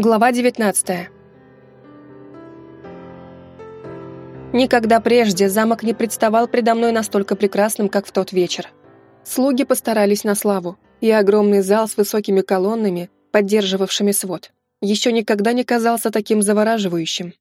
Глава 19 Никогда прежде замок не представал предо мной настолько прекрасным, как в тот вечер. Слуги постарались на славу, и огромный зал с высокими колоннами, поддерживавшими свод, еще никогда не казался таким завораживающим.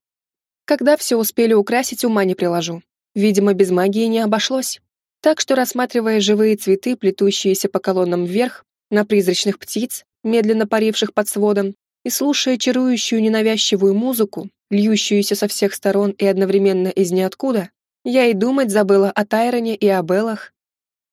Когда все успели украсить, ума не приложу. Видимо, без магии не обошлось. Так что, рассматривая живые цветы, плетущиеся по колоннам вверх, на призрачных птиц, медленно паривших под сводом, и слушая чарующую ненавязчивую музыку, льющуюся со всех сторон и одновременно из ниоткуда, я и думать забыла о Тайроне и о Беллах.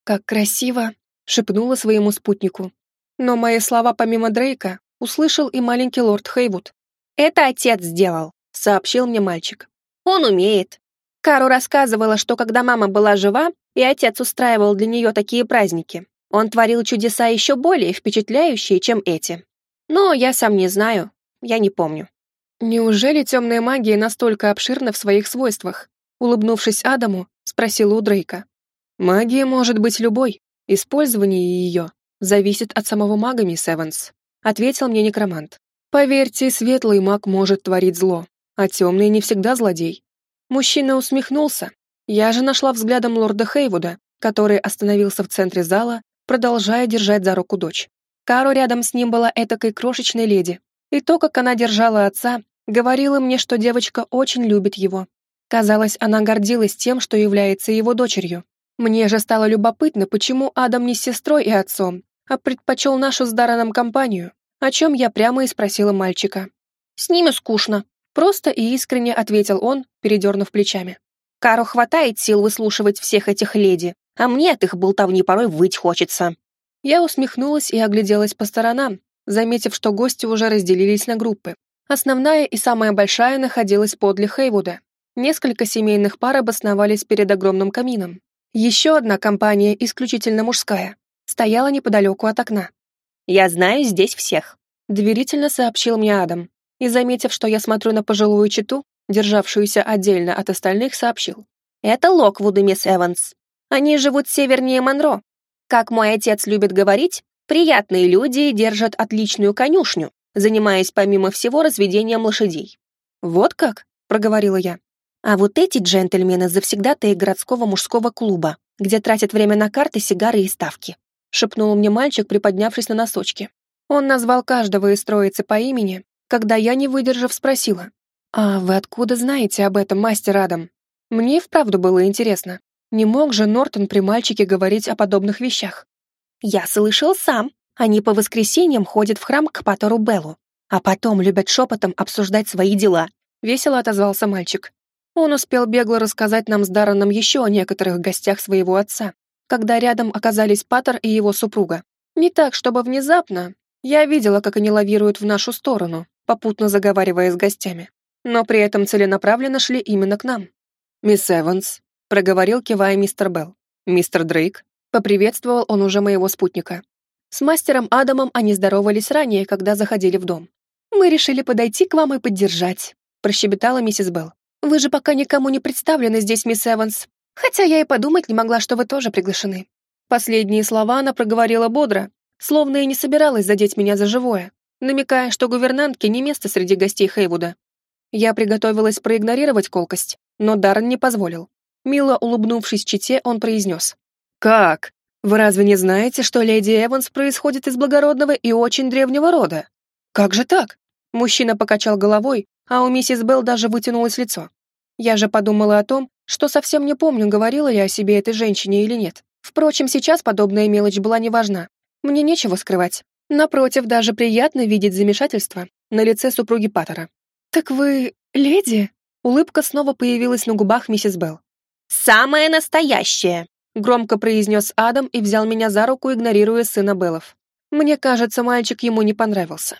«Как красиво!» — шепнула своему спутнику. Но мои слова помимо Дрейка услышал и маленький лорд Хейвуд. «Это отец сделал», — сообщил мне мальчик. «Он умеет. Кару рассказывала, что когда мама была жива, и отец устраивал для нее такие праздники, он творил чудеса еще более впечатляющие, чем эти. Но я сам не знаю, я не помню. Неужели темная магия настолько обширна в своих свойствах? Улыбнувшись Адаму, спросила у Дрейка. Магия может быть любой. Использование ее зависит от самого мага, мисс Эванс, ответил мне некромант. Поверьте, светлый маг может творить зло, а темный не всегда злодей. Мужчина усмехнулся. Я же нашла взглядом лорда Хейвуда, который остановился в центре зала продолжая держать за руку дочь. Кару рядом с ним была этакой крошечной леди, и то, как она держала отца, говорило мне, что девочка очень любит его. Казалось, она гордилась тем, что является его дочерью. Мне же стало любопытно, почему Адам не с сестрой и отцом, а предпочел нашу с Дараном компанию, о чем я прямо и спросила мальчика. «С ними скучно», — просто и искренне ответил он, передернув плечами. «Кару хватает сил выслушивать всех этих леди, а мне от их болтовни порой выть хочется». Я усмехнулась и огляделась по сторонам, заметив, что гости уже разделились на группы. Основная и самая большая находилась подле Хейвуда. Несколько семейных пар обосновались перед огромным камином. Еще одна компания, исключительно мужская, стояла неподалеку от окна. «Я знаю здесь всех», — доверительно сообщил мне Адам. И, заметив, что я смотрю на пожилую читу, державшуюся отдельно от остальных, сообщил. «Это Локвуд и мисс Эванс. Они живут севернее Монро. Как мой отец любит говорить, приятные люди держат отличную конюшню, занимаясь помимо всего разведением лошадей. «Вот как?» — проговорила я. А вот эти джентльмены завсегдатые городского мужского клуба, где тратят время на карты, сигары и ставки», — шепнул мне мальчик, приподнявшись на носочки. Он назвал каждого из троицы по имени, когда я, не выдержав, спросила. «А вы откуда знаете об этом, мастер Адам?» Мне вправду было интересно. Не мог же Нортон при мальчике говорить о подобных вещах. «Я слышал сам. Они по воскресеньям ходят в храм к Патору Беллу, а потом любят шепотом обсуждать свои дела», — весело отозвался мальчик. Он успел бегло рассказать нам с Дарреном еще о некоторых гостях своего отца, когда рядом оказались Паттер и его супруга. Не так, чтобы внезапно. Я видела, как они лавируют в нашу сторону, попутно заговаривая с гостями. Но при этом целенаправленно шли именно к нам. «Мисс Эванс, проговорил, кивая мистер Белл. «Мистер Дрейк?» Поприветствовал он уже моего спутника. С мастером Адамом они здоровались ранее, когда заходили в дом. «Мы решили подойти к вам и поддержать», прощебетала миссис Белл. «Вы же пока никому не представлены здесь, мисс Эванс. Хотя я и подумать не могла, что вы тоже приглашены». Последние слова она проговорила бодро, словно и не собиралась задеть меня за живое, намекая, что гувернантке не место среди гостей Хейвуда. Я приготовилась проигнорировать колкость, но Даррен не позволил. Мило улыбнувшись чите, он произнес. «Как? Вы разве не знаете, что леди Эванс происходит из благородного и очень древнего рода? Как же так?» Мужчина покачал головой, а у миссис Белл даже вытянулось лицо. Я же подумала о том, что совсем не помню, говорила я о себе этой женщине или нет. Впрочем, сейчас подобная мелочь была не важна. Мне нечего скрывать. Напротив, даже приятно видеть замешательство на лице супруги Паттера. «Так вы леди?» Улыбка снова появилась на губах миссис Белл. «Самое настоящее!» — громко произнес Адам и взял меня за руку, игнорируя сына Беллов. Мне кажется, мальчик ему не понравился.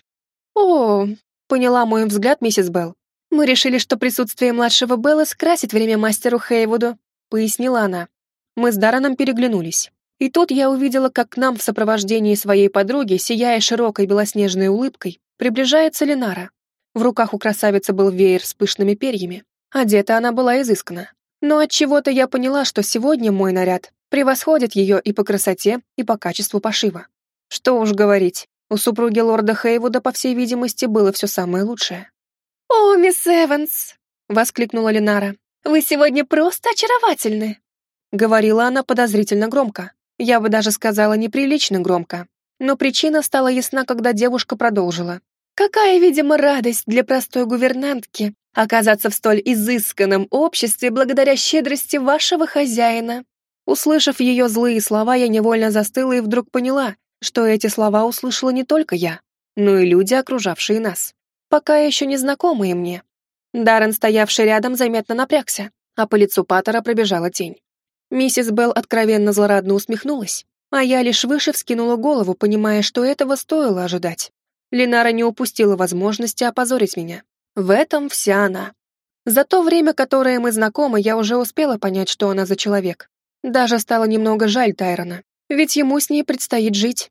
«О, поняла мой взгляд миссис Белл. Мы решили, что присутствие младшего Белла скрасит время мастеру Хейвуду», — пояснила она. Мы с Дараном переглянулись. И тут я увидела, как к нам в сопровождении своей подруги, сияя широкой белоснежной улыбкой, приближается Ленара. В руках у красавицы был веер с пышными перьями. Одета она была изысканно. Но от чего-то я поняла, что сегодня мой наряд превосходит ее и по красоте, и по качеству пошива. Что уж говорить, У супруги лорда Хейвуда, по всей видимости, было все самое лучшее. «О, мисс Эванс!» — воскликнула Ленара. «Вы сегодня просто очаровательны!» Говорила она подозрительно громко. Я бы даже сказала неприлично громко. Но причина стала ясна, когда девушка продолжила. «Какая, видимо, радость для простой гувернантки оказаться в столь изысканном обществе благодаря щедрости вашего хозяина!» Услышав ее злые слова, я невольно застыла и вдруг поняла, что эти слова услышала не только я, но и люди, окружавшие нас, пока еще не знакомые мне. Даррен, стоявший рядом, заметно напрягся, а по лицу Паттера пробежала тень. Миссис Белл откровенно злорадно усмехнулась, а я лишь выше вскинула голову, понимая, что этого стоило ожидать. Линара не упустила возможности опозорить меня. В этом вся она. За то время, которое мы знакомы, я уже успела понять, что она за человек. Даже стало немного жаль Тайрона, ведь ему с ней предстоит жить.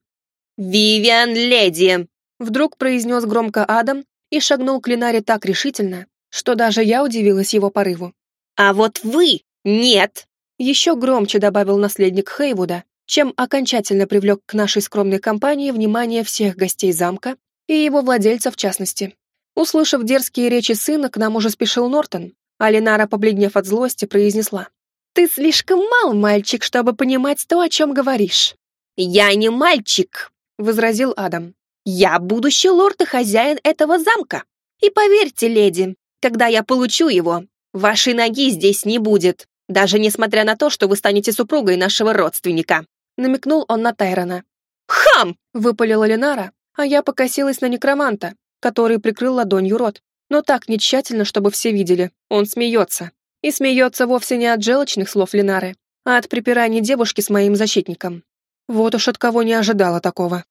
«Вивиан Леди!» Вдруг произнес громко Адам и шагнул к Линаре так решительно, что даже я удивилась его порыву. «А вот вы нет!» Еще громче добавил наследник Хейвуда, чем окончательно привлек к нашей скромной компании внимание всех гостей замка и его владельца в частности. Услышав дерзкие речи сына, к нам уже спешил Нортон, а Ленара, побледнев от злости, произнесла. «Ты слишком мал, мальчик, чтобы понимать то, о чем говоришь». «Я не мальчик», — возразил Адам. «Я будущий лорд и хозяин этого замка. И поверьте, леди, когда я получу его, вашей ноги здесь не будет, даже несмотря на то, что вы станете супругой нашего родственника», — намекнул он на Тайрона. «Хам!» — выпалила Ленара, а я покосилась на некроманта, который прикрыл ладонью рот, но так не тщательно, чтобы все видели. Он смеется. И смеется вовсе не от желчных слов Ленары, а от припираний девушки с моим защитником. Вот уж от кого не ожидала такого.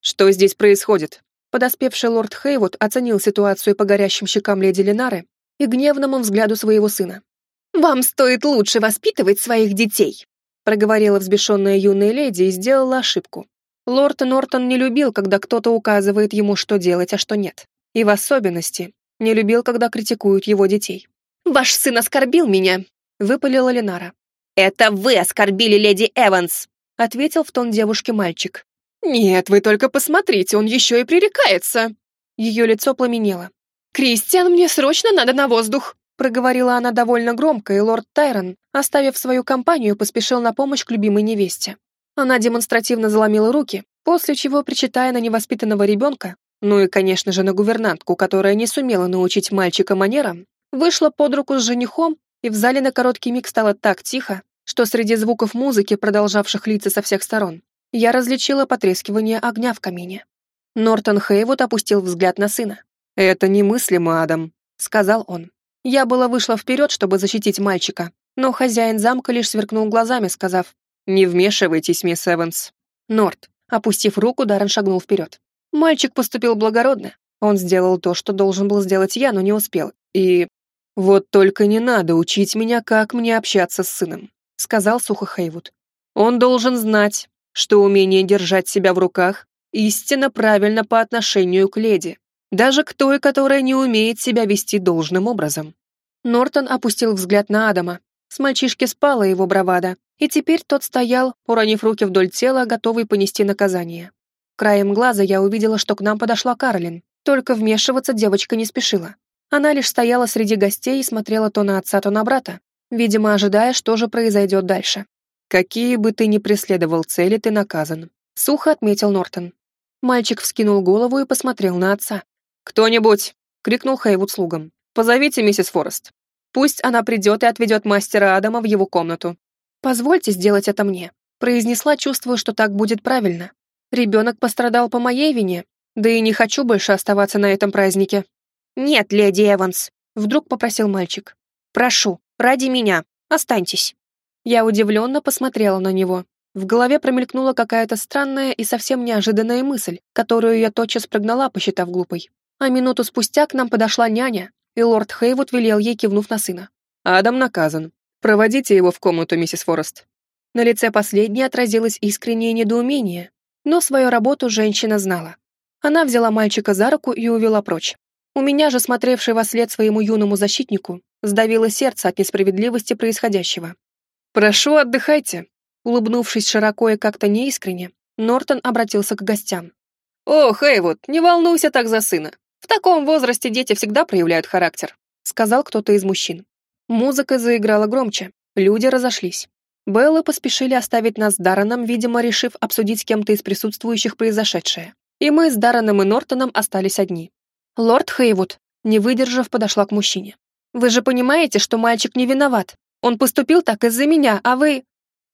Что здесь происходит? Подоспевший лорд Хейвуд оценил ситуацию по горящим щекам леди Ленары и гневному взгляду своего сына. «Вам стоит лучше воспитывать своих детей», проговорила взбешенная юная леди и сделала ошибку. Лорд Нортон не любил, когда кто-то указывает ему, что делать, а что нет. И в особенности не любил, когда критикуют его детей. «Ваш сын оскорбил меня», — выпалила Ленара. «Это вы оскорбили леди Эванс», — ответил в тон девушке мальчик. «Нет, вы только посмотрите, он еще и пререкается». Ее лицо пламенело. «Кристиан, мне срочно надо на воздух», — проговорила она довольно громко, и лорд Тайрон, оставив свою компанию, поспешил на помощь к любимой невесте. Она демонстративно заломила руки, после чего, причитая на невоспитанного ребенка, ну и, конечно же, на гувернантку, которая не сумела научить мальчика манерам, вышла под руку с женихом, и в зале на короткий миг стало так тихо, что среди звуков музыки, продолжавших лица со всех сторон, я различила потрескивание огня в камине. Нортон Хейвуд опустил взгляд на сына. «Это немыслимо, Адам», — сказал он. Я была вышла вперед, чтобы защитить мальчика, но хозяин замка лишь сверкнул глазами, сказав «Не вмешивайтесь, мисс Эванс». Норт, опустив руку, Даррен шагнул вперед. Мальчик поступил благородно. Он сделал то, что должен был сделать я, но не успел. И... «Вот только не надо учить меня, как мне общаться с сыном», — сказал сухо Хейвуд. «Он должен знать, что умение держать себя в руках истинно правильно по отношению к леди, даже к той, которая не умеет себя вести должным образом». Нортон опустил взгляд на Адама. С мальчишки спала его бравада, и теперь тот стоял, уронив руки вдоль тела, готовый понести наказание. Краем глаза я увидела, что к нам подошла Каролин, только вмешиваться девочка не спешила. Она лишь стояла среди гостей и смотрела то на отца, то на брата, видимо, ожидая, что же произойдет дальше. «Какие бы ты ни преследовал цели, ты наказан», — сухо отметил Нортон. Мальчик вскинул голову и посмотрел на отца. «Кто-нибудь!» — крикнул Хейвуд слугам. «Позовите миссис Форест. Пусть она придет и отведет мастера Адама в его комнату. «Позвольте сделать это мне», — произнесла, чувствуя, что так будет правильно. «Ребенок пострадал по моей вине, да и не хочу больше оставаться на этом празднике». «Нет, леди Эванс», — вдруг попросил мальчик. «Прошу, ради меня, останьтесь». Я удивленно посмотрела на него. В голове промелькнула какая-то странная и совсем неожиданная мысль, которую я тотчас прогнала, посчитав глупой. А минуту спустя к нам подошла няня, и лорд Хейвуд велел ей, кивнув на сына. «Адам наказан. Проводите его в комнату, миссис Форест». На лице последней отразилось искреннее недоумение, но свою работу женщина знала. Она взяла мальчика за руку и увела прочь. У меня же, смотревшей во след своему юному защитнику, сдавило сердце от несправедливости происходящего. «Прошу, отдыхайте», улыбнувшись широко и как-то неискренне, Нортон обратился к гостям. «О, Хейвуд, не волнуйся так за сына. В таком возрасте дети всегда проявляют характер», сказал кто-то из мужчин. Музыка заиграла громче, люди разошлись. Беллы поспешили оставить нас с Дарреном, видимо, решив обсудить с кем-то из присутствующих произошедшее. И мы с Дарреном и Нортоном остались одни. Лорд Хейвуд, не выдержав, подошла к мужчине. «Вы же понимаете, что мальчик не виноват. Он поступил так из-за меня, а вы...»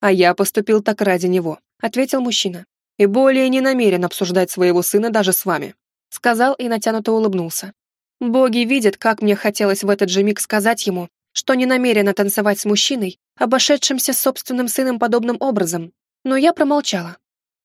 «А я поступил так ради него», — ответил мужчина. «И более не намерен обсуждать своего сына даже с вами», — сказал и натянуто улыбнулся. Боги видят, как мне хотелось в этот же миг сказать ему, что не намерена танцевать с мужчиной, обошедшимся с собственным сыном подобным образом, но я промолчала.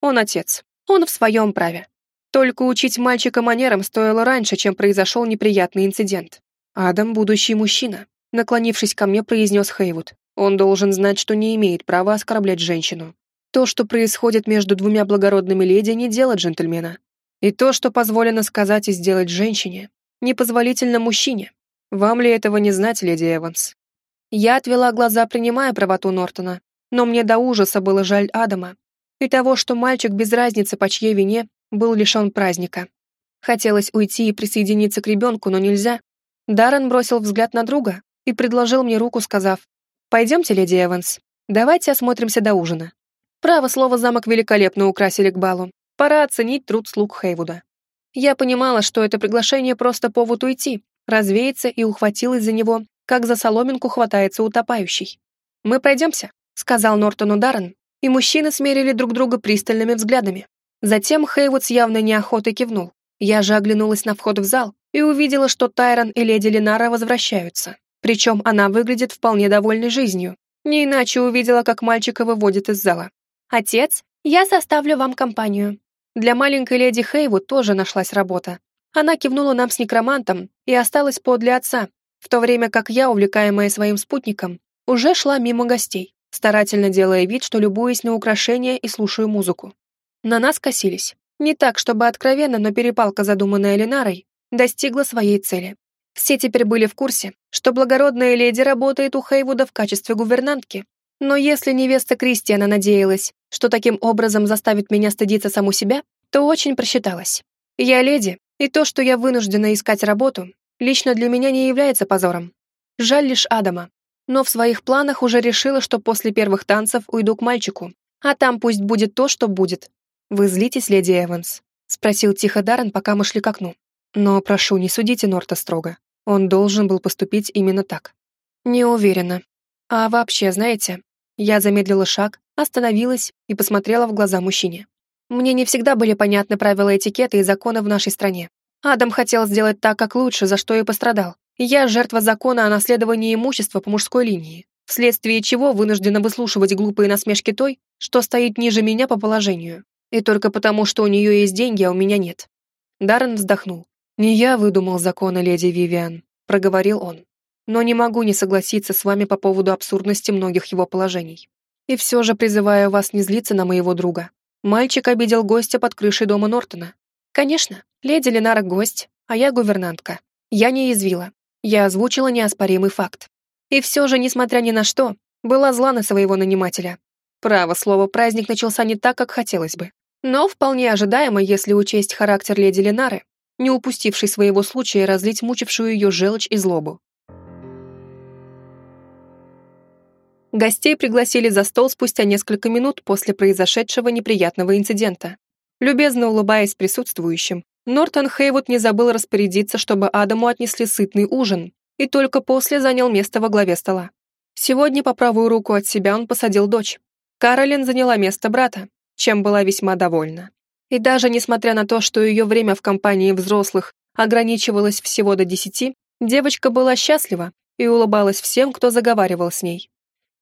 Он отец, он в своем праве. Только учить мальчика манерам стоило раньше, чем произошел неприятный инцидент. Адам — будущий мужчина, наклонившись ко мне, произнес Хейвуд. Он должен знать, что не имеет права оскорблять женщину. То, что происходит между двумя благородными леди, не дело джентльмена. И то, что позволено сказать и сделать женщине, непозволительно мужчине. Вам ли этого не знать, леди Эванс? Я отвела глаза, принимая правоту Нортона, но мне до ужаса было жаль Адама и того, что мальчик без разницы по чьей вине был лишен праздника. Хотелось уйти и присоединиться к ребенку, но нельзя. Даррен бросил взгляд на друга и предложил мне руку, сказав, «Пойдемте, леди Эванс, давайте осмотримся до ужина». Право слово замок великолепно украсили к балу. Пора оценить труд слуг Хейвуда. Я понимала, что это приглашение просто повод уйти, развеяться и ухватилась за него, как за соломинку хватается утопающий. «Мы пройдемся», — сказал Нортону Даррен, и мужчины смерили друг друга пристальными взглядами. Затем Хейвуд с явной неохотой кивнул. Я же оглянулась на вход в зал и увидела, что Тайрон и леди Линара возвращаются. Причем она выглядит вполне довольной жизнью. Не иначе увидела, как мальчика выводит из зала. «Отец, я составлю вам компанию». Для маленькой леди Хейвуд тоже нашлась работа. Она кивнула нам с некромантом и осталась подле отца, в то время как я, увлекаемая своим спутником, уже шла мимо гостей, старательно делая вид, что любуюсь на украшения и слушаю музыку. На нас косились. Не так, чтобы откровенно, но перепалка, задуманная Ленарой, достигла своей цели. Все теперь были в курсе, что благородная леди работает у Хейвуда в качестве гувернантки. Но если невеста Кристиана надеялась, что таким образом заставит меня стыдиться саму себя, то очень просчиталась. Я леди, и то, что я вынуждена искать работу, лично для меня не является позором. Жаль лишь Адама. Но в своих планах уже решила, что после первых танцев уйду к мальчику, а там пусть будет то, что будет. «Вы злитесь, леди Эванс?» — спросил тихо Даррен, пока мы шли к окну. «Но прошу, не судите Норта строго. Он должен был поступить именно так». «Не уверена. А вообще, знаете...» Я замедлила шаг, остановилась и посмотрела в глаза мужчине. Мне не всегда были понятны правила этикета и законы в нашей стране. Адам хотел сделать так, как лучше, за что и пострадал. Я жертва закона о наследовании имущества по мужской линии, вследствие чего вынуждена выслушивать глупые насмешки той, что стоит ниже меня по положению. И только потому, что у нее есть деньги, а у меня нет. Даррен вздохнул. «Не я выдумал законы, леди Вивиан», — проговорил он. «Но не могу не согласиться с вами по поводу абсурдности многих его положений. И все же призываю вас не злиться на моего друга. Мальчик обидел гостя под крышей дома Нортона. Конечно, леди Ленара гость, а я гувернантка. Я не язвила. Я озвучила неоспоримый факт. И все же, несмотря ни на что, была зла на своего нанимателя. Право слово, праздник начался не так, как хотелось бы. Но вполне ожидаемо, если учесть характер леди Ленары, не упустившей своего случая разлить мучившую ее желчь и злобу. Гостей пригласили за стол спустя несколько минут после произошедшего неприятного инцидента. Любезно улыбаясь присутствующим, Нортон Хейвуд не забыл распорядиться, чтобы Адаму отнесли сытный ужин, и только после занял место во главе стола. Сегодня по правую руку от себя он посадил дочь. Каролин заняла место брата, чем была весьма довольна. И даже несмотря на то, что ее время в компании взрослых ограничивалось всего до десяти, девочка была счастлива и улыбалась всем, кто заговаривал с ней.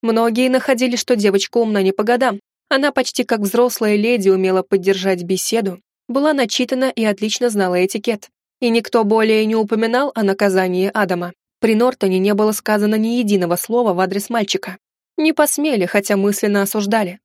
Многие находили, что девочка умна не по годам. Она почти как взрослая леди умела поддержать беседу была начитана и отлично знала этикет. И никто более не упоминал о наказании Адама. При Нортоне не было сказано ни единого слова в адрес мальчика. Не посмели, хотя мысленно осуждали.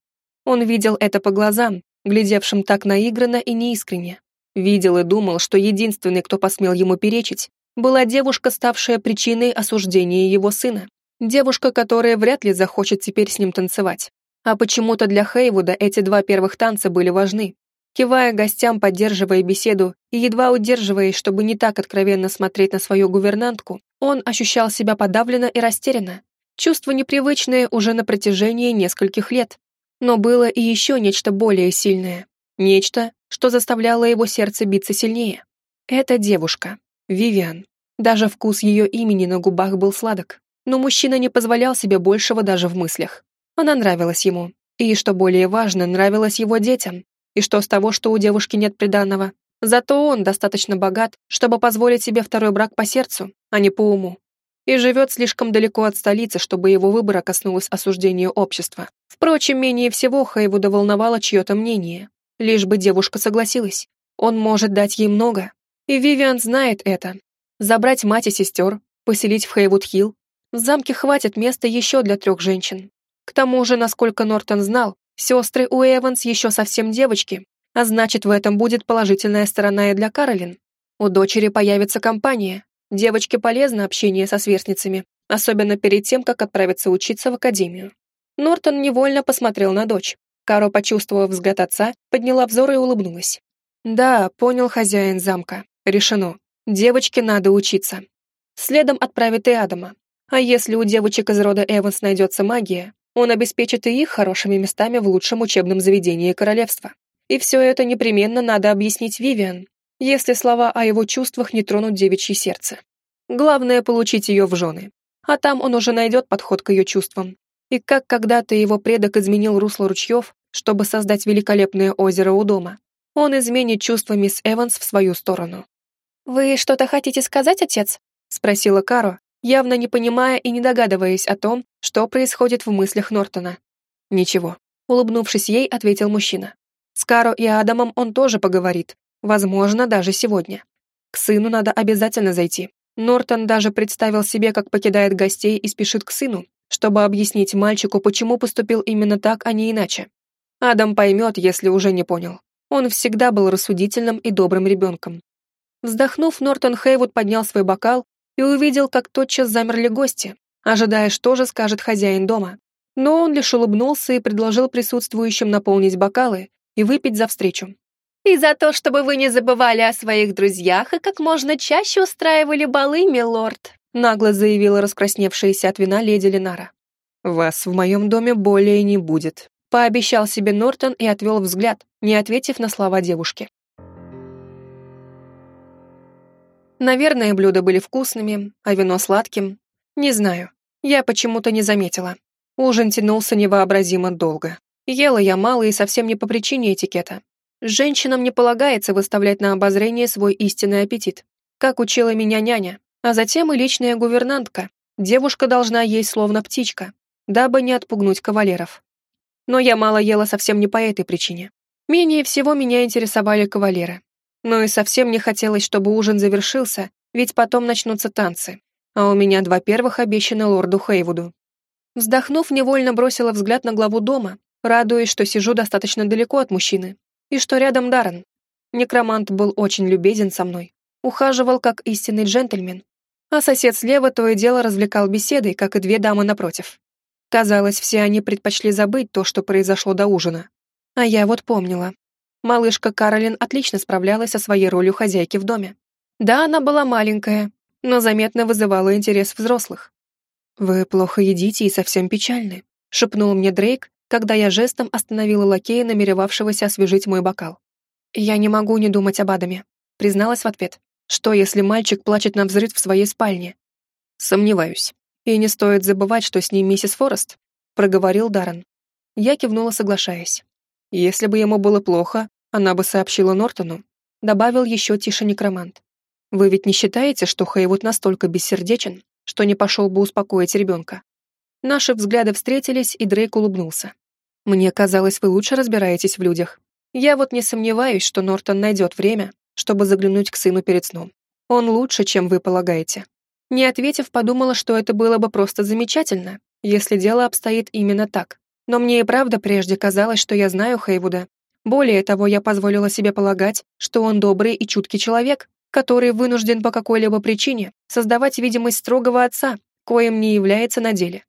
Он видел это по глазам, глядевшим так наигранно и неискренне. Видел и думал, что единственный, кто посмел ему перечить, была девушка, ставшая причиной осуждения его сына. Девушка, которая вряд ли захочет теперь с ним танцевать. А почему-то для Хейвуда эти два первых танца были важны. Кивая гостям, поддерживая беседу и едва удерживаясь, чтобы не так откровенно смотреть на свою гувернантку, он ощущал себя подавленно и растерянно. Чувство непривычное уже на протяжении нескольких лет. Но было и еще нечто более сильное. Нечто, что заставляло его сердце биться сильнее. Это девушка, Вивиан. Даже вкус ее имени на губах был сладок. Но мужчина не позволял себе большего даже в мыслях. Она нравилась ему. И, что более важно, нравилась его детям. И что с того, что у девушки нет приданного? Зато он достаточно богат, чтобы позволить себе второй брак по сердцу, а не по уму. И живет слишком далеко от столицы, чтобы его выбора коснулось осуждения общества. Впрочем, менее всего Хейвуда волновало чье-то мнение. Лишь бы девушка согласилась. Он может дать ей много. И Вивиан знает это. Забрать мать и сестер, поселить в Хейвуд-Хилл. В замке хватит места еще для трех женщин. К тому же, насколько Нортон знал, сестры у Эванс еще совсем девочки, а значит, в этом будет положительная сторона и для Каролин. У дочери появится компания. Девочке полезно общение со сверстницами, особенно перед тем, как отправиться учиться в академию. Нортон невольно посмотрел на дочь. Каро, почувствовав взгляд отца, подняла взор и улыбнулась. «Да, понял хозяин замка. Решено. Девочке надо учиться. Следом отправит и Адама. А если у девочек из рода Эванс найдется магия, он обеспечит и их хорошими местами в лучшем учебном заведении королевства. И все это непременно надо объяснить Вивиан, если слова о его чувствах не тронут девичье сердце. Главное — получить ее в жены. А там он уже найдет подход к ее чувствам. И как когда-то его предок изменил русло ручьев, чтобы создать великолепное озеро у дома, он изменит чувства мисс Эванс в свою сторону. «Вы что-то хотите сказать, отец?» — спросила Каро, явно не понимая и не догадываясь о том, что происходит в мыслях Нортона. «Ничего», — улыбнувшись ей, ответил мужчина. «С Каро и Адамом он тоже поговорит, возможно, даже сегодня. К сыну надо обязательно зайти. Нортон даже представил себе, как покидает гостей и спешит к сыну, чтобы объяснить мальчику, почему поступил именно так, а не иначе. Адам поймет, если уже не понял. Он всегда был рассудительным и добрым ребенком. Вздохнув, Нортон Хейвуд поднял свой бокал и увидел, как тотчас замерли гости, ожидая, что же скажет хозяин дома. Но он лишь улыбнулся и предложил присутствующим наполнить бокалы и выпить за встречу. «И за то, чтобы вы не забывали о своих друзьях и как можно чаще устраивали балы, милорд», нагло заявила раскрасневшаяся от вина леди Ленара. «Вас в моем доме более не будет», пообещал себе Нортон и отвел взгляд, не ответив на слова девушки. Наверное, блюда были вкусными, а вино сладким. Не знаю. Я почему-то не заметила. Ужин тянулся невообразимо долго. Ела я мало и совсем не по причине этикета. Женщинам не полагается выставлять на обозрение свой истинный аппетит, как учила меня няня, а затем и личная гувернантка. Девушка должна есть словно птичка, дабы не отпугнуть кавалеров. Но я мало ела совсем не по этой причине. Менее всего меня интересовали кавалеры. Но и совсем не хотелось, чтобы ужин завершился, ведь потом начнутся танцы. А у меня два первых обещаны лорду Хейвуду. Вздохнув, невольно бросила взгляд на главу дома, радуясь, что сижу достаточно далеко от мужчины, и что рядом Даррен. Некромант был очень любезен со мной, ухаживал как истинный джентльмен, а сосед слева то и дело развлекал беседой, как и две дамы напротив. Казалось, все они предпочли забыть то, что произошло до ужина. А я вот помнила, Малышка Каролин отлично справлялась со своей ролью хозяйки в доме. Да, она была маленькая, но заметно вызывала интерес взрослых. «Вы плохо едите и совсем печальны», — шепнул мне Дрейк, когда я жестом остановила лакея, намеревавшегося освежить мой бокал. «Я не могу не думать об Адаме», — призналась в ответ. «Что, если мальчик плачет на взрыв в своей спальне?» «Сомневаюсь. И не стоит забывать, что с ним миссис Форест», — проговорил Даррен. Я кивнула, соглашаясь. Если бы ему было плохо, она бы сообщила Нортону. Добавил еще тише некромант. Вы ведь не считаете, что Хейвуд настолько бессердечен, что не пошел бы успокоить ребенка? Наши взгляды встретились, и Дрейк улыбнулся. Мне казалось, вы лучше разбираетесь в людях. Я вот не сомневаюсь, что Нортон найдет время, чтобы заглянуть к сыну перед сном. Он лучше, чем вы полагаете. Не ответив, подумала, что это было бы просто замечательно, если дело обстоит именно так. Но мне и правда прежде казалось, что я знаю Хейвуда. Более того, я позволила себе полагать, что он добрый и чуткий человек, который вынужден по какой-либо причине создавать видимость строгого отца, коим не является на деле.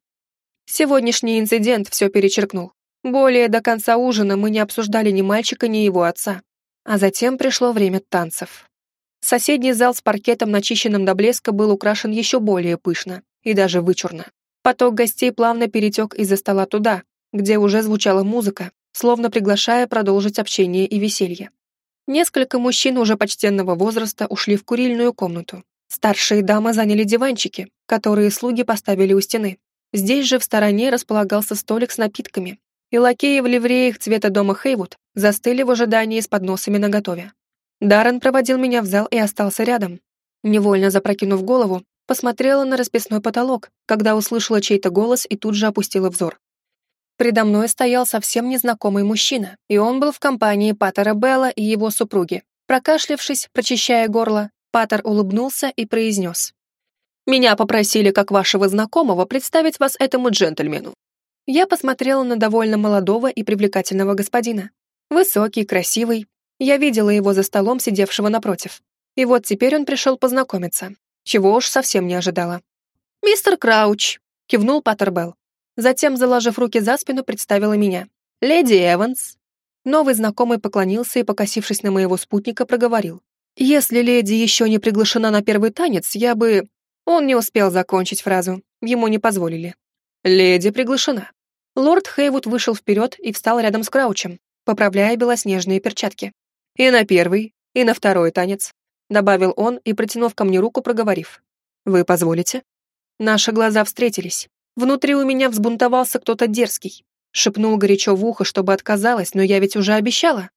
Сегодняшний инцидент все перечеркнул. Более до конца ужина мы не обсуждали ни мальчика, ни его отца. А затем пришло время танцев. Соседний зал с паркетом, начищенным до блеска, был украшен еще более пышно и даже вычурно. Поток гостей плавно перетек из-за стола туда, где уже звучала музыка, словно приглашая продолжить общение и веселье. Несколько мужчин уже почтенного возраста ушли в курильную комнату. Старшие дамы заняли диванчики, которые слуги поставили у стены. Здесь же в стороне располагался столик с напитками, и лакеи в ливреях цвета дома Хейвуд застыли в ожидании с подносами наготове. Даррен проводил меня в зал и остался рядом. Невольно запрокинув голову, посмотрела на расписной потолок, когда услышала чей-то голос и тут же опустила взор. Предо мной стоял совсем незнакомый мужчина, и он был в компании Паттера Белла и его супруги. Прокашлявшись, прочищая горло, Паттер улыбнулся и произнес. «Меня попросили, как вашего знакомого, представить вас этому джентльмену». Я посмотрела на довольно молодого и привлекательного господина. Высокий, красивый. Я видела его за столом, сидевшего напротив. И вот теперь он пришел познакомиться. Чего уж совсем не ожидала. «Мистер Крауч», — кивнул Паттер Белл. Затем, заложив руки за спину, представила меня. «Леди Эванс». Новый знакомый поклонился и, покосившись на моего спутника, проговорил. «Если леди еще не приглашена на первый танец, я бы...» Он не успел закончить фразу. Ему не позволили. «Леди приглашена». Лорд Хейвуд вышел вперед и встал рядом с Краучем, поправляя белоснежные перчатки. «И на первый, и на второй танец», добавил он и, протянув ко мне руку, проговорив. «Вы позволите?» Наши глаза встретились. Внутри у меня взбунтовался кто-то дерзкий. Шепнул горячо в ухо, чтобы отказалась, но я ведь уже обещала.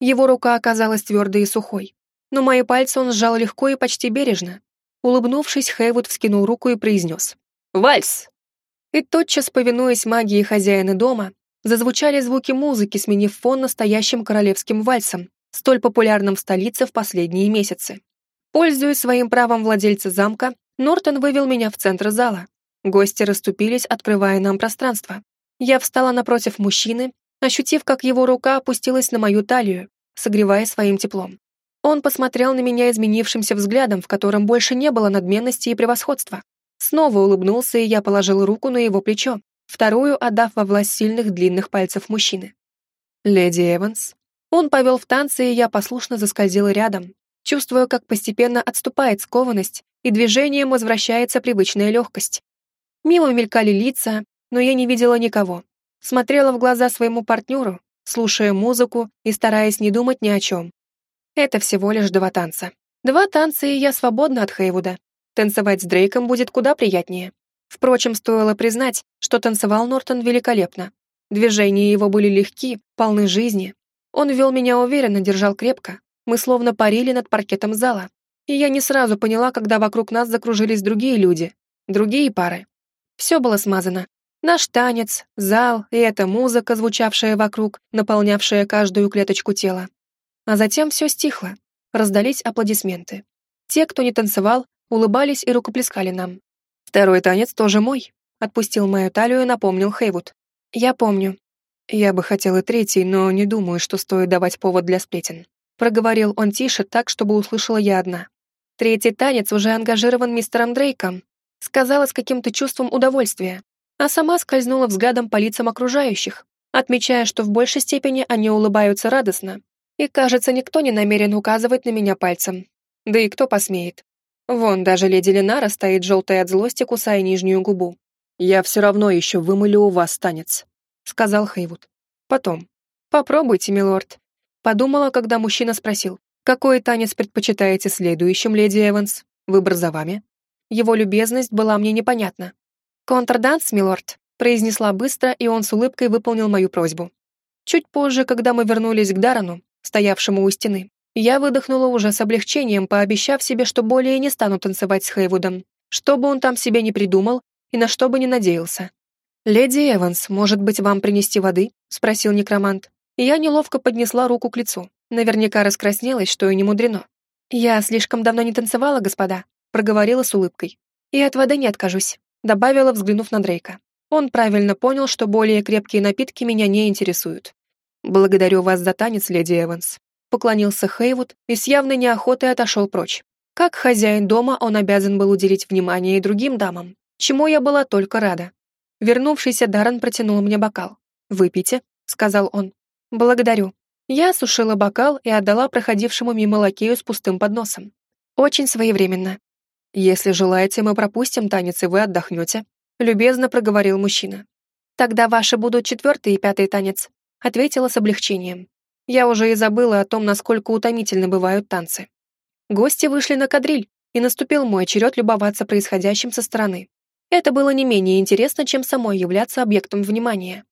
Его рука оказалась твердой и сухой. Но мои пальцы он сжал легко и почти бережно. Улыбнувшись, Хейвуд вскинул руку и произнес «Вальс!». И тотчас, повинуясь магии хозяина дома, зазвучали звуки музыки, сменив фон настоящим королевским вальсом, столь популярным в столице в последние месяцы. Пользуясь своим правом владельца замка, Нортон вывел меня в центр зала, Гости расступились, открывая нам пространство. Я встала напротив мужчины, ощутив, как его рука опустилась на мою талию, согревая своим теплом. Он посмотрел на меня изменившимся взглядом, в котором больше не было надменности и превосходства. Снова улыбнулся, и я положил руку на его плечо, вторую отдав во власть сильных длинных пальцев мужчины. «Леди Эванс». Он повел в танцы, и я послушно заскользила рядом, чувствуя, как постепенно отступает скованность, и движением возвращается привычная легкость. Мимо мелькали лица, но я не видела никого. Смотрела в глаза своему партнеру, слушая музыку и стараясь не думать ни о чем. Это всего лишь два танца. Два танца, и я свободна от Хейвуда. Танцевать с Дрейком будет куда приятнее. Впрочем, стоило признать, что танцевал Нортон великолепно. Движения его были легки, полны жизни. Он вел меня уверенно, держал крепко. Мы словно парили над паркетом зала. И я не сразу поняла, когда вокруг нас закружились другие люди, другие пары. Все было смазано. Наш танец, зал и эта музыка, звучавшая вокруг, наполнявшая каждую клеточку тела. А затем все стихло. Раздались аплодисменты. Те, кто не танцевал, улыбались и рукоплескали нам. «Второй танец тоже мой», — отпустил мою талию и напомнил Хейвуд. «Я помню. Я бы хотел и третий, но не думаю, что стоит давать повод для сплетен». Проговорил он тише, так, чтобы услышала я одна. Третий танец уже ангажирован мистером Дрейком, сказала с каким-то чувством удовольствия, а сама скользнула взглядом по лицам окружающих, отмечая, что в большей степени они улыбаются радостно. И, кажется, никто не намерен указывать на меня пальцем. Да и кто посмеет? Вон, даже леди Ленара стоит желтая от злости, кусая нижнюю губу. «Я все равно еще вымылю у вас танец», — сказал Хейвуд. «Потом. Попробуйте, милорд». Подумала, когда мужчина спросил, «Какой танец предпочитаете следующим, леди Эванс? Выбор за вами». Его любезность была мне непонятна. «Контрданс, милорд», — произнесла быстро, и он с улыбкой выполнил мою просьбу. Чуть позже, когда мы вернулись к Дарану, стоявшему у стены, я выдохнула уже с облегчением, пообещав себе, что более не стану танцевать с Хейвудом, что бы он там себе не придумал и на что бы не надеялся. «Леди Эванс, может быть, вам принести воды?» — спросил некромант. И я неловко поднесла руку к лицу. Наверняка раскраснелась, что и не мудрено. «Я слишком давно не танцевала, господа», проговорила с улыбкой. «И от воды не откажусь», добавила, взглянув на Дрейка. Он правильно понял, что более крепкие напитки меня не интересуют. «Благодарю вас за танец, леди Эванс», поклонился Хейвуд и с явной неохотой отошел прочь. Как хозяин дома он обязан был уделить внимание и другим дамам, чему я была только рада. Вернувшийся Даррен протянул мне бокал. «Выпейте», — сказал он. «Благодарю». Я осушила бокал и отдала проходившему мимо лакею с пустым подносом. Очень своевременно. «Если желаете, мы пропустим танец, и вы отдохнете», — любезно проговорил мужчина. «Тогда ваши будут четвертый и пятый танец», — ответила с облегчением. Я уже и забыла о том, насколько утомительны бывают танцы. Гости вышли на кадриль, и наступил мой черед любоваться происходящим со стороны. Это было не менее интересно, чем самой являться объектом внимания.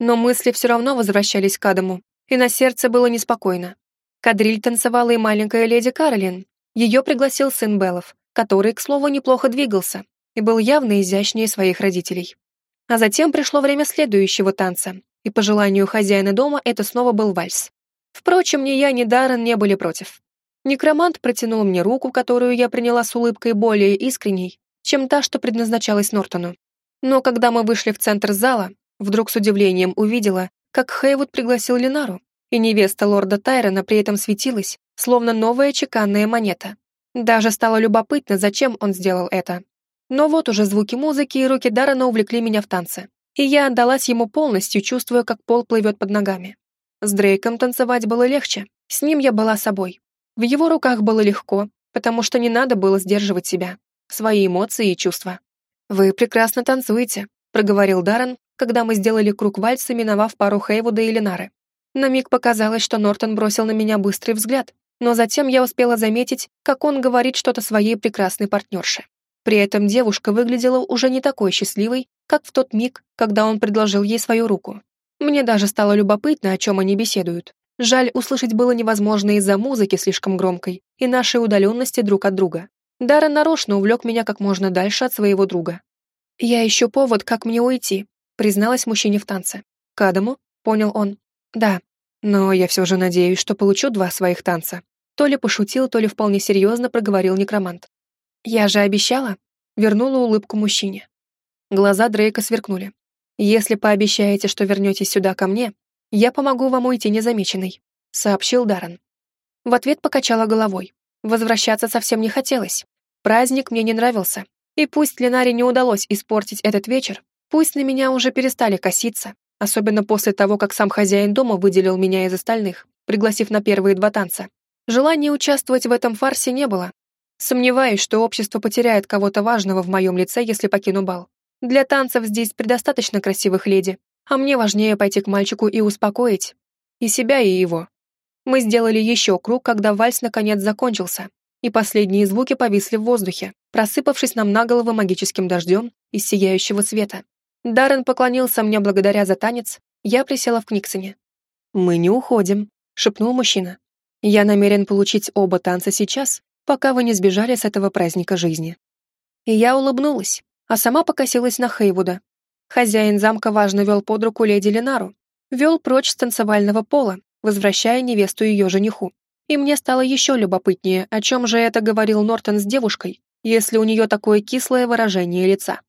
Но мысли все равно возвращались к Адаму, и на сердце было неспокойно. Кадриль танцевала и маленькая леди Каролин. Ее пригласил сын Беллов, который, к слову, неплохо двигался и был явно изящнее своих родителей. А затем пришло время следующего танца, и по желанию хозяина дома это снова был вальс. Впрочем, ни я, ни Даррен не были против. Некромант протянул мне руку, которую я приняла с улыбкой более искренней, чем та, что предназначалась Нортону. Но когда мы вышли в центр зала, вдруг с удивлением увидела, как Хейвуд пригласил Ленару, и невеста лорда Тайрона при этом светилась, словно новая чеканная монета. Даже стало любопытно, зачем он сделал это. Но вот уже звуки музыки и руки Даррена увлекли меня в танце, и я отдалась ему полностью, чувствуя, как пол плывет под ногами. С Дрейком танцевать было легче, с ним я была собой. В его руках было легко, потому что не надо было сдерживать себя, свои эмоции и чувства. «Вы прекрасно танцуете», — проговорил Даррен, когда мы сделали круг вальса, миновав пару Хейвуда и Ленары. На миг показалось, что Нортон бросил на меня быстрый взгляд, но затем я успела заметить, как он говорит что-то своей прекрасной партнерше. При этом девушка выглядела уже не такой счастливой, как в тот миг, когда он предложил ей свою руку. Мне даже стало любопытно, о чем они беседуют. Жаль, услышать было невозможно из-за музыки слишком громкой и нашей удаленности друг от друга. Даррен нарочно увлек меня как можно дальше от своего друга. «Я ищу повод, как мне уйти», призналась мужчине в танце. «К Адаму?» — понял он. «Да, но я все же надеюсь, что получу два своих танца». То ли пошутил, то ли вполне серьезно проговорил некромант. «Я же обещала?» — вернула улыбку мужчине. Глаза Дрейка сверкнули. «Если пообещаете, что вернетесь сюда ко мне, я помогу вам уйти незамеченной», — сообщил Даррен. В ответ покачала головой. Возвращаться совсем не хотелось. Праздник мне не нравился. И пусть Ленаре не удалось испортить этот вечер, пусть на меня уже перестали коситься, особенно после того, как сам хозяин дома выделил меня из остальных, пригласив на первые два танца. Желания участвовать в этом фарсе не было. Сомневаюсь, что общество потеряет кого-то важного в моем лице, если покину бал. Для танцев здесь предостаточно красивых леди, а мне важнее пойти к мальчику и успокоить. И себя, и его. Мы сделали еще круг, когда вальс наконец закончился, и последние звуки повисли в воздухе, просыпавшись нам на голову магическим дождем из сияющего света. Даррен поклонился мне благодаря за танец, я присела в Книксоне. «Мы не уходим», — шепнул мужчина. «Я намерен получить оба танца сейчас, пока вы не сбежали с этого праздника жизни». И я улыбнулась, а сама покосилась на Хейвуда. Хозяин замка важно вел под руку леди Ленару, вел прочь с танцевального пола, возвращая невесту ее жениху. И мне стало еще любопытнее, о чем же это говорил Нортон с девушкой, если у нее такое кислое выражение лица.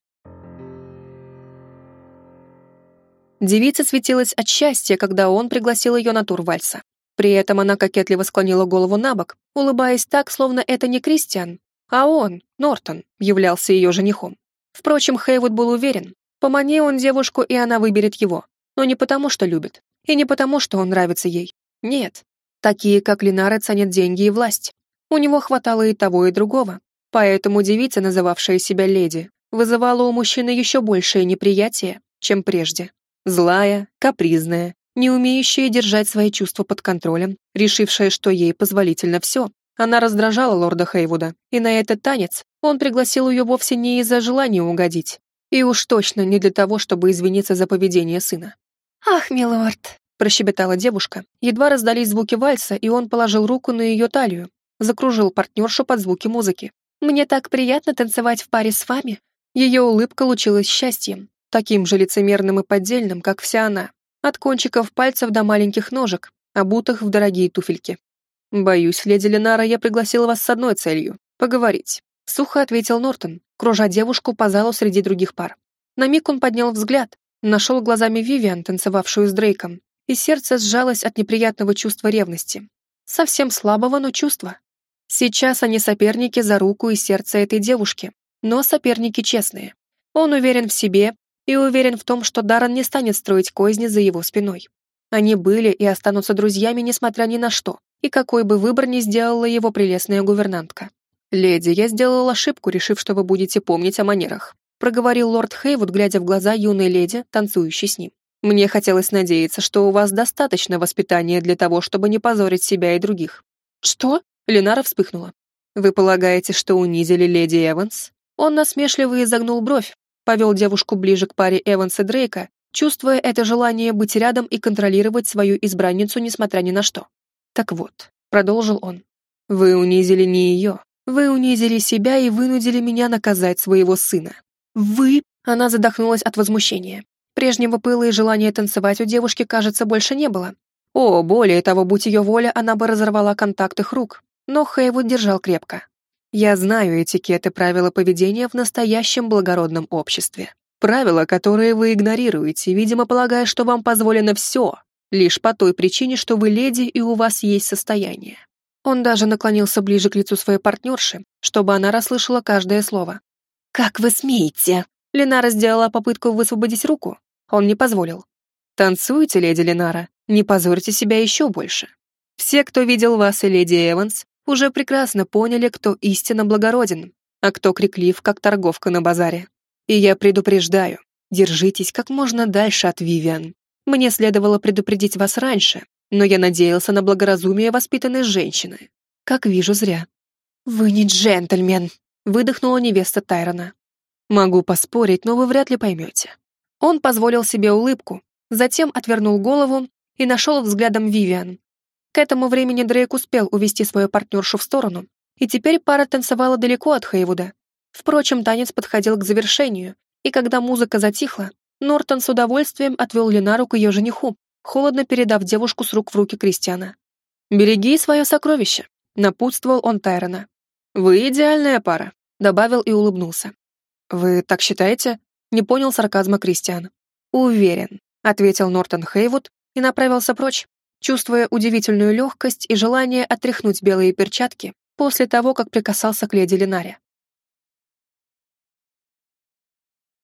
Девица светилась от счастья, когда он пригласил ее на тур вальса. При этом она кокетливо склонила голову на бок, улыбаясь так, словно это не Кристиан, а он, Нортон, являлся ее женихом. Впрочем, Хейвуд был уверен, помани он девушку, и она выберет его. Но не потому, что любит. И не потому, что он нравится ей. Нет. Такие, как Линара, ценят деньги и власть. У него хватало и того, и другого. Поэтому девица, называвшая себя леди, вызывала у мужчины еще большее неприятие, чем прежде. Злая, капризная, не умеющая держать свои чувства под контролем, решившая, что ей позволительно все, она раздражала лорда Хейвуда, и на этот танец он пригласил ее вовсе не из-за желания угодить, и уж точно не для того, чтобы извиниться за поведение сына. «Ах, милорд!» – прощебетала девушка. Едва раздались звуки вальса, и он положил руку на ее талию, закружил партнершу под звуки музыки. «Мне так приятно танцевать в паре с вами!» Ее улыбка лучилась счастьем, таким же лицемерным и поддельным, как вся она, от кончиков пальцев до маленьких ножек, обутых в дорогие туфельки. «Боюсь, леди Ленара, я пригласила вас с одной целью — поговорить», — сухо ответил Нортон, кружа девушку по залу среди других пар. На миг он поднял взгляд, нашел глазами Вивиан, танцевавшую с Дрейком, и сердце сжалось от неприятного чувства ревности. Совсем слабого, но чувства. Сейчас они соперники за руку и сердце этой девушки, но соперники честные. Он уверен в себе и уверен в том, что Даррен не станет строить козни за его спиной. Они были и останутся друзьями, несмотря ни на что, и какой бы выбор ни сделала его прелестная гувернантка. «Леди, я сделал ошибку, решив, что вы будете помнить о манерах», проговорил лорд Хейвуд, глядя в глаза юной леди, танцующей с ним. «Мне хотелось надеяться, что у вас достаточно воспитания для того, чтобы не позорить себя и других». «Что?» Ленара вспыхнула. «Вы полагаете, что унизили леди Эванс?» Он насмешливо изогнул бровь, повел девушку ближе к паре Эванса Дрейка чувствуя это желание быть рядом и контролировать свою избранницу, несмотря ни на что. «Так вот», — продолжил он, — «вы унизили не ее, вы унизили себя и вынудили меня наказать своего сына». «Вы?» — она задохнулась от возмущения. Прежнего пыла и желания танцевать у девушки, кажется, больше не было. О, более того, будь ее воля, она бы разорвала контакт их рук. Но Хейвуд держал крепко. «Я знаю этикеты правила поведения в настоящем благородном обществе. Правила, которые вы игнорируете, видимо, полагая, что вам позволено все, лишь по той причине, что вы леди и у вас есть состояние. Он даже наклонился ближе к лицу своей партнерши, чтобы она расслышала каждое слово. «Как вы смеете?» Ленара сделала попытку высвободить руку. Он не позволил. «Танцуйте, леди Ленара, не позорьте себя еще больше. Все, кто видел вас и леди Эванс, уже прекрасно поняли, кто истинно благороден, а кто криклив, как торговка на базаре. И я предупреждаю, держитесь как можно дальше от Вивиан. Мне следовало предупредить вас раньше, но я надеялся на благоразумие воспитанной женщины. Как вижу, зря. «Вы не джентльмен», — выдохнула невеста Тайрона. «Могу поспорить, но вы вряд ли поймете». Он позволил себе улыбку, затем отвернул голову и нашел взглядом Вивиан. К этому времени Дрейк успел увести свою партнершу в сторону, и теперь пара танцевала далеко от Хейвуда, Впрочем, танец подходил к завершению, и когда музыка затихла, Нортон с удовольствием отвел Ленару к ее жениху, холодно передав девушку с рук в руки Кристиана. «Береги свое сокровище», — напутствовал он Тайрона. «Вы идеальная пара», — добавил и улыбнулся. «Вы так считаете?» — не понял сарказма Кристиан. «Уверен», — ответил Нортон Хейвуд и направился прочь, чувствуя удивительную легкость и желание отряхнуть белые перчатки после того, как прикасался к леди Ленаре.